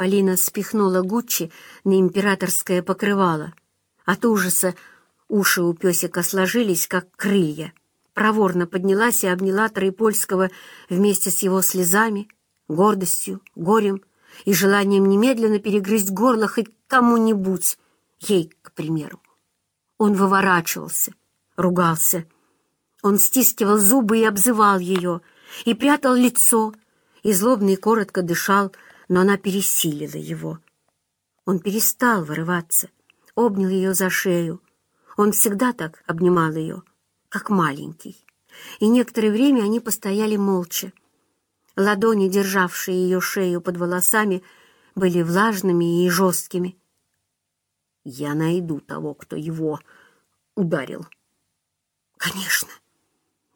Полина спихнула Гуччи на императорское покрывало. От ужаса уши у песика сложились, как крылья. Проворно поднялась и обняла Троепольского вместе с его слезами, гордостью, горем и желанием немедленно перегрызть горло хоть кому-нибудь, ей, к примеру. Он выворачивался, ругался. Он стискивал зубы и обзывал ее, и прятал лицо, и злобно и коротко дышал, но она пересилила его. Он перестал вырываться, обнял ее за шею. Он всегда так обнимал ее, как маленький. И некоторое время они постояли молча. Ладони, державшие ее шею под волосами, были влажными и жесткими. «Я найду того, кто его ударил». «Конечно!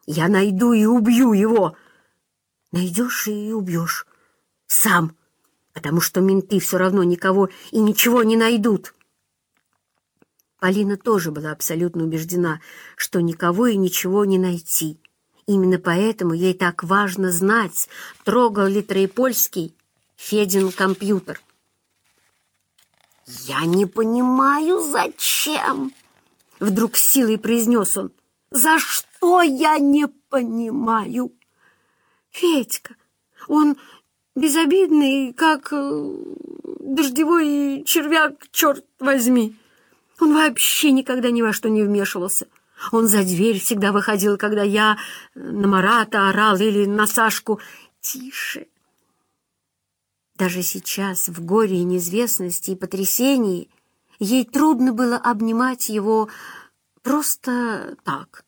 Я найду и убью его!» «Найдешь и убьешь. Сам, потому что менты все равно никого и ничего не найдут». Полина тоже была абсолютно убеждена, что никого и ничего не найти. Именно поэтому ей так важно знать, трогал ли Троепольский Федин компьютер. «Я не понимаю, зачем?» Вдруг силой произнес он. «За что я не понимаю?» «Федька, он безобидный, как э, дождевой червяк, черт возьми. Он вообще никогда ни во что не вмешивался. Он за дверь всегда выходил, когда я на Марата орал или на Сашку. Тише, даже сейчас, в горе и неизвестности и потрясении, ей трудно было обнимать его просто так.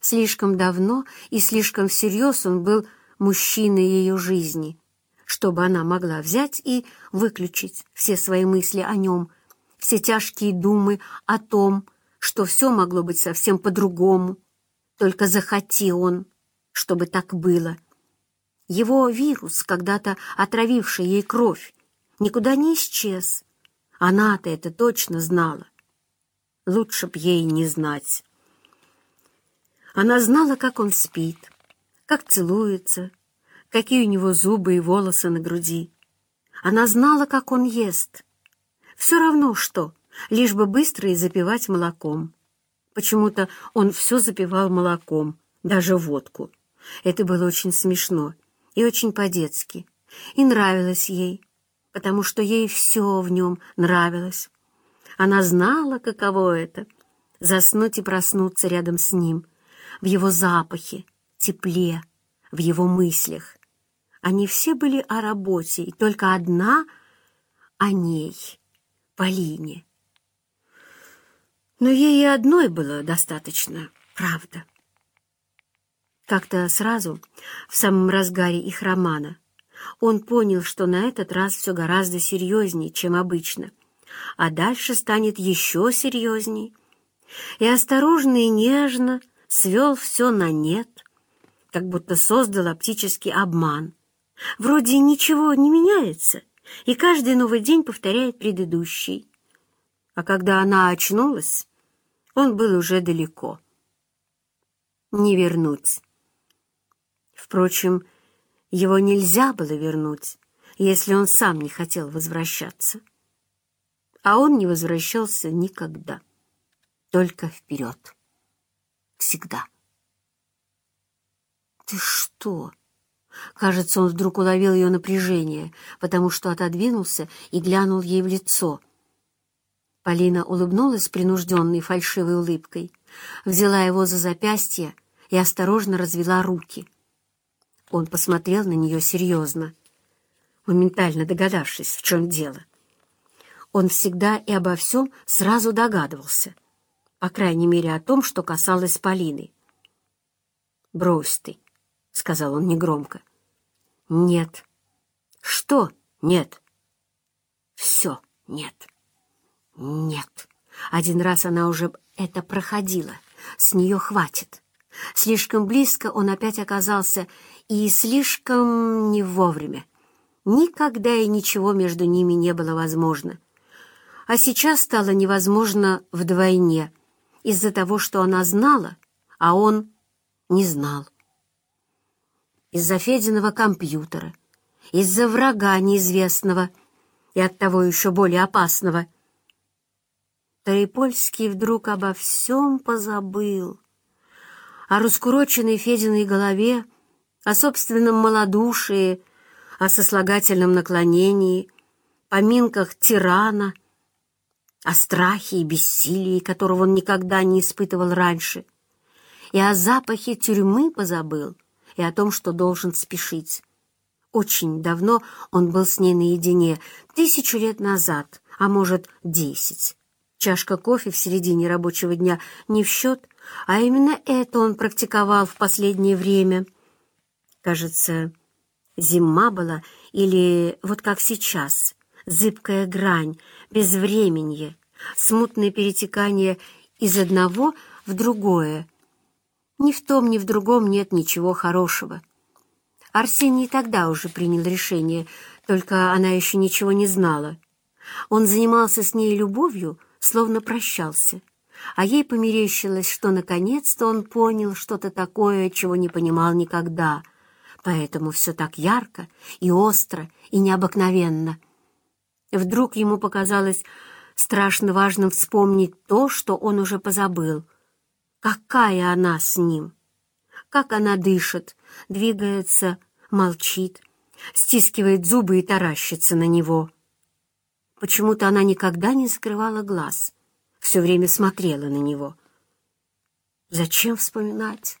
Слишком давно и слишком всерьез он был мужчиной ее жизни, чтобы она могла взять и выключить все свои мысли о нем, все тяжкие думы о том, что все могло быть совсем по-другому. Только захоти он, чтобы так было — его вирус, когда-то отравивший ей кровь, никуда не исчез. Она-то это точно знала. Лучше б ей не знать. Она знала, как он спит, как целуется, какие у него зубы и волосы на груди. Она знала, как он ест. Все равно что, лишь бы быстро и запивать молоком. Почему-то он все запивал молоком, даже водку. Это было очень смешно и очень по-детски, и нравилось ей, потому что ей все в нем нравилось. Она знала, каково это — заснуть и проснуться рядом с ним, в его запахе, тепле, в его мыслях. Они все были о работе, и только одна — о ней, Полине. Но ей и одной было достаточно, правда. Как-то сразу, в самом разгаре их романа, он понял, что на этот раз все гораздо серьезнее, чем обычно, а дальше станет еще серьезней. И осторожно и нежно свел все на нет, как будто создал оптический обман. Вроде ничего не меняется, и каждый новый день повторяет предыдущий. А когда она очнулась, он был уже далеко. Не вернуть. Впрочем, его нельзя было вернуть, если он сам не хотел возвращаться. А он не возвращался никогда, только вперед. Всегда. «Ты что?» Кажется, он вдруг уловил ее напряжение, потому что отодвинулся и глянул ей в лицо. Полина улыбнулась принужденной фальшивой улыбкой, взяла его за запястье и осторожно развела руки — он посмотрел на нее серьезно, моментально догадавшись, в чем дело. Он всегда и обо всем сразу догадывался, по крайней мере о том, что касалось Полины. «Брось ты», — сказал он негромко. «Нет». «Что нет?» «Все нет». «Нет». Один раз она уже это проходила. С нее хватит. Слишком близко он опять оказался и слишком не вовремя. Никогда и ничего между ними не было возможно. А сейчас стало невозможно вдвойне, из-за того, что она знала, а он не знал. Из-за Фединого компьютера, из-за врага неизвестного, и оттого еще более опасного. Троепольский вдруг обо всем позабыл. О раскуроченной Фединой голове, о собственном малодушии, о сослагательном наклонении, поминках тирана, о страхе и бессилии, которого он никогда не испытывал раньше, и о запахе тюрьмы позабыл, и о том, что должен спешить. Очень давно он был с ней наедине, тысячу лет назад, а может, десять. Чашка кофе в середине рабочего дня не в счет, а именно это он практиковал в последнее время. Кажется, зима была или вот как сейчас, зыбкая грань, безвременье, смутное перетекание из одного в другое. Ни в том, ни в другом нет ничего хорошего. Арсений тогда уже принял решение, только она еще ничего не знала. Он занимался с ней любовью, словно прощался, а ей померещилось, что наконец-то он понял что-то такое, чего не понимал никогда, поэтому все так ярко и остро и необыкновенно. Вдруг ему показалось страшно важным вспомнить то, что он уже позабыл. Какая она с ним! Как она дышит, двигается, молчит, стискивает зубы и таращится на него. Почему-то она никогда не закрывала глаз, все время смотрела на него. Зачем вспоминать,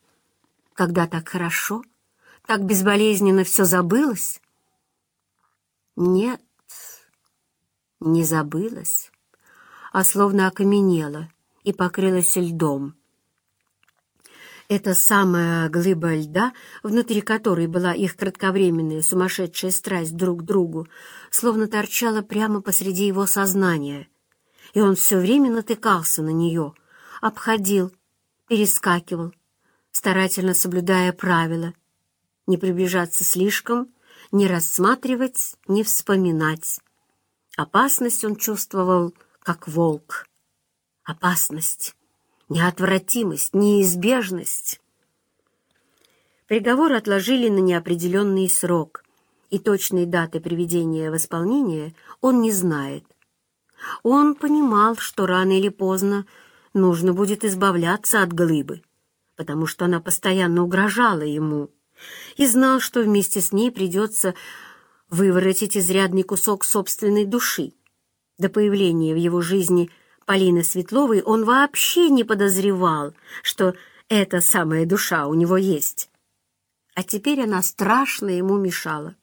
когда так хорошо, так безболезненно все забылось? Нет, не забылось, а словно окаменело и покрылось льдом. Эта самая глыба льда, внутри которой была их кратковременная сумасшедшая страсть друг к другу, словно торчала прямо посреди его сознания, и он все время натыкался на нее, обходил, перескакивал, старательно соблюдая правила, не приближаться слишком, не рассматривать, не вспоминать. Опасность он чувствовал, как волк. Опасность неотвратимость, неизбежность. Приговор отложили на неопределенный срок, и точной даты приведения в исполнение он не знает. Он понимал, что рано или поздно нужно будет избавляться от глыбы, потому что она постоянно угрожала ему, и знал, что вместе с ней придется выворотить изрядный кусок собственной души. До появления в его жизни – Полины Светловой он вообще не подозревал, что эта самая душа у него есть. А теперь она страшно ему мешала.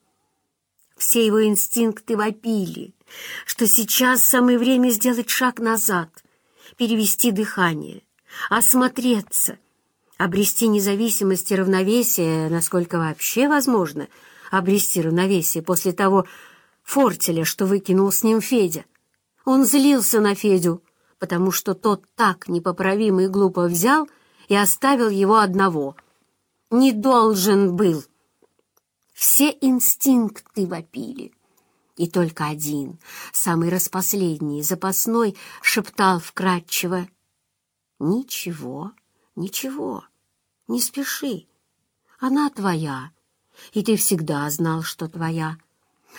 Все его инстинкты вопили, что сейчас самое время сделать шаг назад, перевести дыхание, осмотреться, обрести независимость и равновесие, насколько вообще возможно обрести равновесие после того фортеля, что выкинул с ним Федя. Он злился на Федю, потому что тот так непоправимо и глупо взял и оставил его одного. Не должен был. Все инстинкты вопили. И только один, самый распоследний, запасной, шептал вкратчиво. «Ничего, ничего, не спеши. Она твоя, и ты всегда знал, что твоя.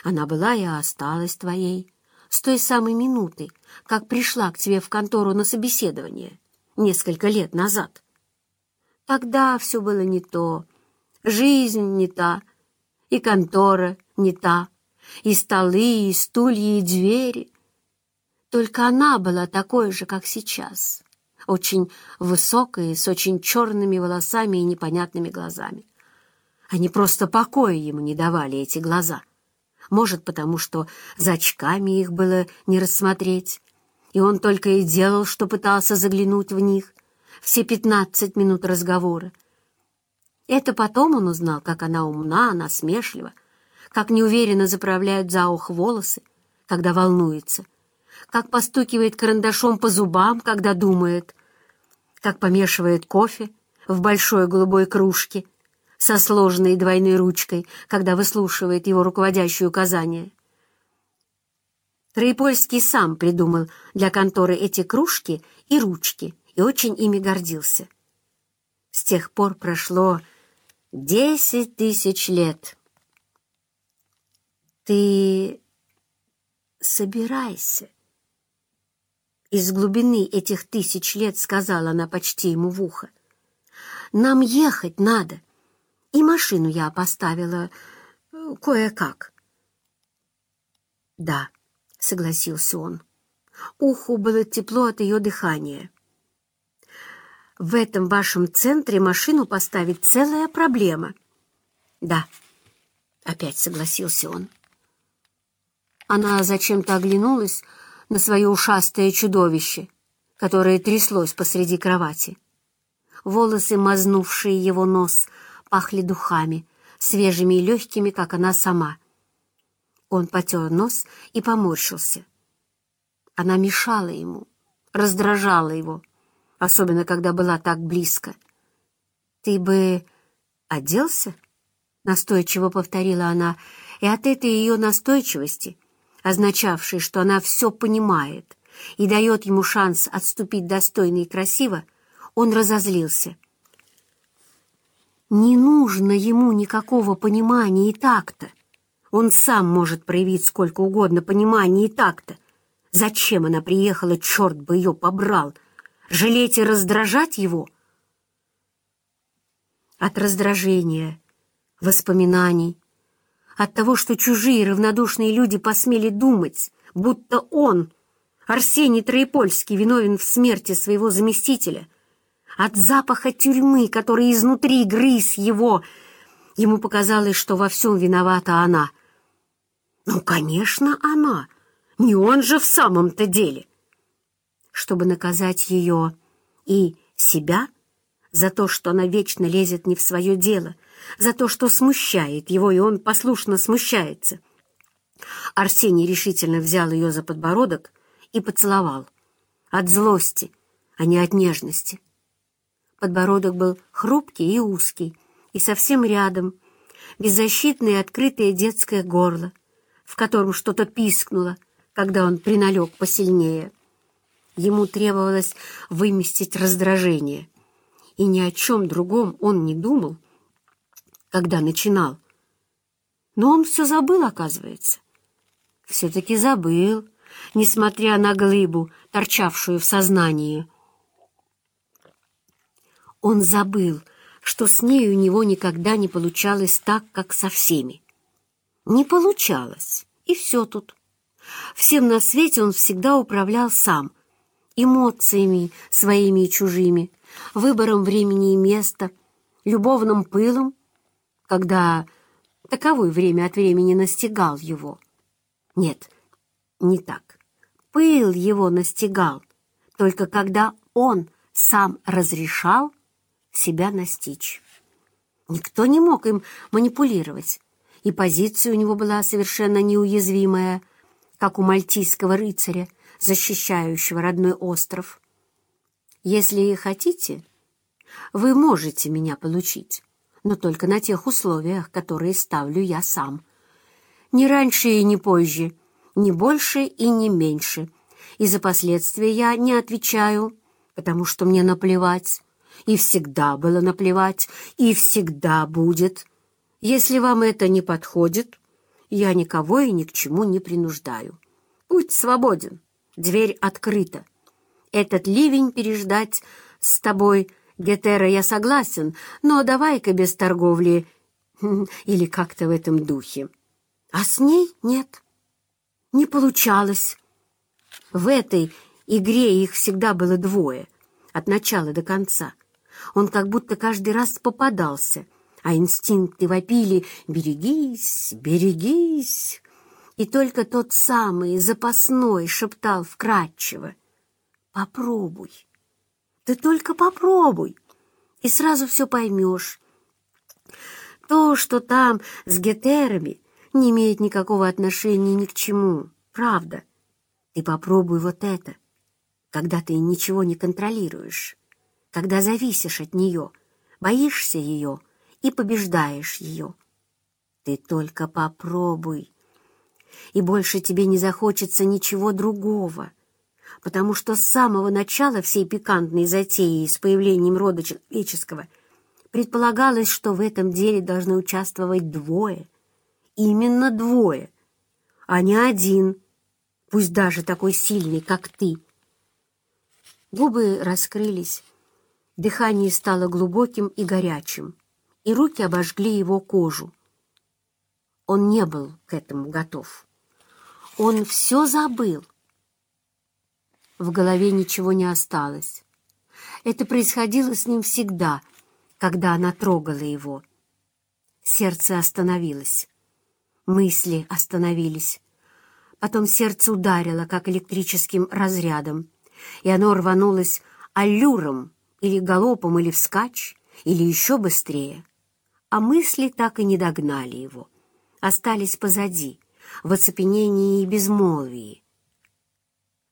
Она была и осталась твоей с той самой минуты, как пришла к тебе в контору на собеседование несколько лет назад. Тогда все было не то, жизнь не та, и контора не та, и столы, и стулья, и двери. Только она была такой же, как сейчас, очень высокая, с очень черными волосами и непонятными глазами. Они просто покоя ему не давали, эти глаза — может, потому что за очками их было не рассмотреть, и он только и делал, что пытался заглянуть в них. Все пятнадцать минут разговора. Это потом он узнал, как она умна, насмешлива, как неуверенно заправляют за ухо волосы, когда волнуется, как постукивает карандашом по зубам, когда думает, как помешивает кофе в большой голубой кружке — со сложенной двойной ручкой, когда выслушивает его руководящие указания. Троепольский сам придумал для конторы эти кружки и ручки и очень ими гордился. С тех пор прошло десять тысяч лет. «Ты собирайся. Из глубины этих тысяч лет сказала она почти ему в ухо. Нам ехать надо. И машину я поставила э, кое-как. Да, согласился он. Уху было тепло от ее дыхания. В этом вашем центре машину поставить целая проблема. Да, опять согласился он. Она зачем-то оглянулась на свое ушастое чудовище, которое тряслось посреди кровати. Волосы, мазнувшие его нос, пахли духами, свежими и легкими, как она сама. Он потер нос и поморщился. Она мешала ему, раздражала его, особенно когда была так близко. «Ты бы оделся?» — настойчиво повторила она, и от этой ее настойчивости, означавшей, что она все понимает и дает ему шанс отступить достойно и красиво, он разозлился. Не нужно ему никакого понимания и такта. Он сам может проявить сколько угодно понимания и такта. Зачем она приехала, черт бы ее побрал? Жалеть и раздражать его? От раздражения, воспоминаний, от того, что чужие равнодушные люди посмели думать, будто он, Арсений Троепольский, виновен в смерти своего заместителя, от запаха тюрьмы, который изнутри грыз его, ему показалось, что во всем виновата она. Ну, конечно, она. Не он же в самом-то деле. Чтобы наказать ее и себя за то, что она вечно лезет не в свое дело, за то, что смущает его, и он послушно смущается. Арсений решительно взял ее за подбородок и поцеловал. От злости, а не от нежности. Подбородок был хрупкий и узкий, и совсем рядом беззащитное открытое детское горло, в котором что-то пискнуло, когда он приналег посильнее. Ему требовалось выместить раздражение, и ни о чем другом он не думал, когда начинал. Но он все забыл, оказывается. Все-таки забыл, несмотря на глыбу, торчавшую в сознании. Он забыл, что с ней у него никогда не получалось так, как со всеми. Не получалось, и все тут. Всем на свете он всегда управлял сам, эмоциями своими и чужими, выбором времени и места, любовным пылом, когда таковой время от времени настигал его. Нет, не так. Пыл его настигал, только когда он сам разрешал себя настичь. Никто не мог им манипулировать, и позиция у него была совершенно неуязвимая, как у мальтийского рыцаря, защищающего родной остров. Если хотите, вы можете меня получить, но только на тех условиях, которые ставлю я сам. Не раньше и не позже, не больше и не меньше. И за последствия я не отвечаю, потому что мне наплевать и всегда было наплевать, и всегда будет. Если вам это не подходит, я никого и ни к чему не принуждаю. Путь свободен, дверь открыта. Этот ливень переждать с тобой, Гетера, я согласен, но давай-ка без торговли или как-то в этом духе. А с ней нет. Не получалось. В этой игре их всегда было двое, от начала до конца — он как будто каждый раз попадался, а инстинкты вопили «Берегись, берегись!» И только тот самый запасной шептал вкратчиво «Попробуй, ты только попробуй, и сразу все поймешь». То, что там с гетерами, не имеет никакого отношения ни к чему, правда. Ты попробуй вот это, когда ты ничего не контролируешь когда зависишь от нее, боишься ее и побеждаешь ее. Ты только попробуй, и больше тебе не захочется ничего другого, потому что с самого начала всей пикантной затеи с появлением рода человеческого предполагалось, что в этом деле должны участвовать двое, именно двое, а не один, пусть даже такой сильный, как ты. Губы раскрылись, дыхание стало глубоким и горячим, и руки обожгли его кожу. Он не был к этому готов. Он все забыл. В голове ничего не осталось. Это происходило с ним всегда, когда она трогала его. Сердце остановилось. Мысли остановились. Потом сердце ударило, как электрическим разрядом, и оно рванулось аллюром или галопом, или вскачь, или еще быстрее. А мысли так и не догнали его. Остались позади, в оцепенении и безмолвии.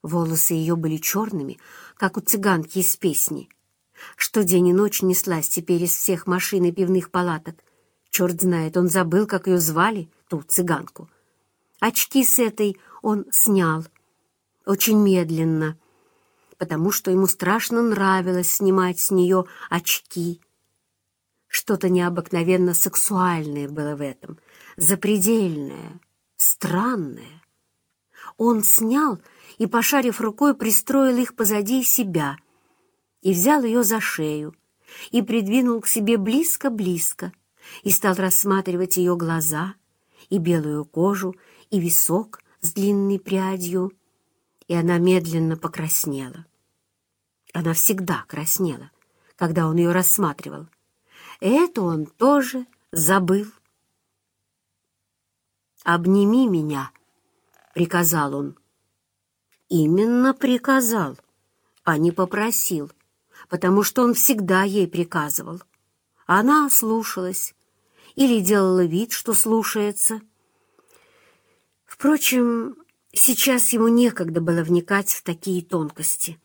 Волосы ее были черными, как у цыганки из песни. Что день и ночь неслась теперь из всех машин и пивных палаток. Черт знает, он забыл, как ее звали, ту цыганку. Очки с этой он снял, очень медленно, потому что ему страшно нравилось снимать с нее очки. Что-то необыкновенно сексуальное было в этом, запредельное, странное. Он снял и, пошарив рукой, пристроил их позади себя и взял ее за шею и придвинул к себе близко-близко и стал рассматривать ее глаза и белую кожу и висок с длинной прядью, и она медленно покраснела. Она всегда краснела, когда он ее рассматривал. Это он тоже забыл. «Обними меня», — приказал он. Именно приказал, а не попросил, потому что он всегда ей приказывал. Она слушалась или делала вид, что слушается — Впрочем, сейчас ему некогда было вникать в такие тонкости.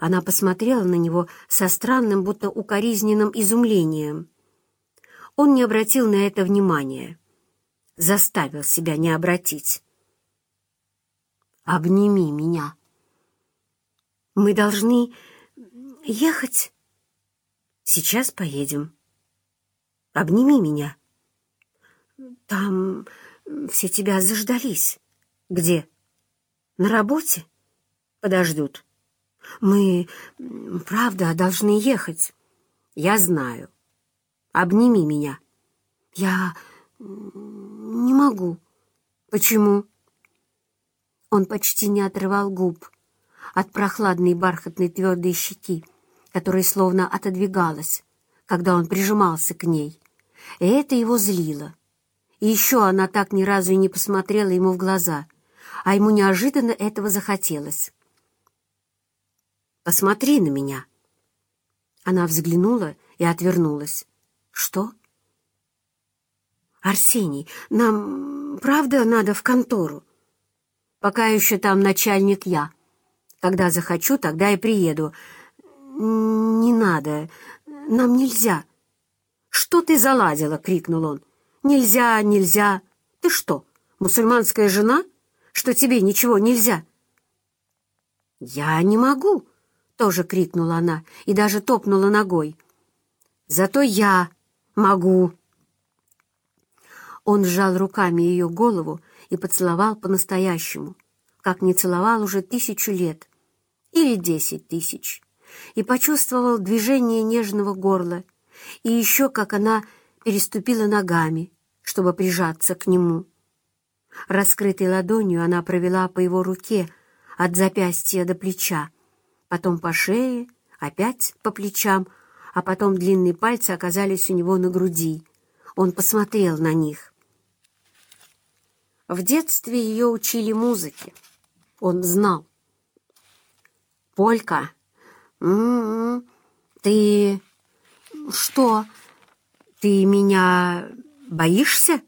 Она посмотрела на него со странным, будто укоризненным изумлением. Он не обратил на это внимания, заставил себя не обратить. «Обними меня. Мы должны ехать. Сейчас поедем. Обними меня. Там все тебя заждались. Где? На работе? Подождут. Мы, правда, должны ехать. Я знаю. Обними меня. Я не могу. Почему? Он почти не отрывал губ от прохладной бархатной твердой щеки, которая словно отодвигалась, когда он прижимался к ней. И это его злило. И еще она так ни разу и не посмотрела ему в глаза, а ему неожиданно этого захотелось. «Посмотри на меня!» Она взглянула и отвернулась. «Что?» «Арсений, нам правда надо в контору?» «Пока еще там начальник я. Когда захочу, тогда и приеду. Не надо, нам нельзя». «Что ты заладила?» — крикнул он. «Нельзя, нельзя! Ты что, мусульманская жена, что тебе ничего нельзя?» «Я не могу!» — тоже крикнула она и даже топнула ногой. «Зато я могу!» Он сжал руками ее голову и поцеловал по-настоящему, как не целовал уже тысячу лет или десять тысяч, и почувствовал движение нежного горла, и еще как она переступила ногами, чтобы прижаться к нему. Раскрытой ладонью она провела по его руке от запястья до плеча, потом по шее, опять по плечам, а потом длинные пальцы оказались у него на груди. Он посмотрел на них. В детстве ее учили музыке. Он знал. «Полька, м -м, ты... что, ты меня Боишься?»